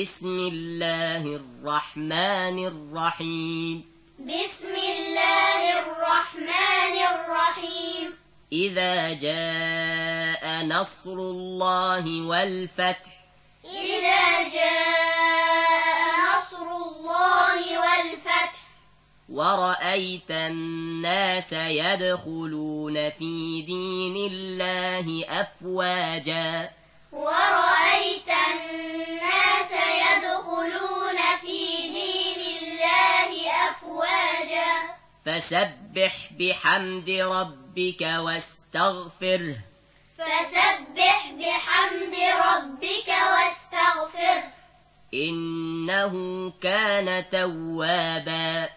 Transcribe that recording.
بسم الله الرحمن الرحيم. بسم الله الرحمن الرحيم. إذا جاء نصر الله والفتح إذا جاء نصر الله والفتح ورأيت الناس يدخلون في دين الله أفواجا ورأيت فسبح بحمد ربك واستغفره فسبح بحمد ربك واستغفره إنه كان توابا إنه كان توابا.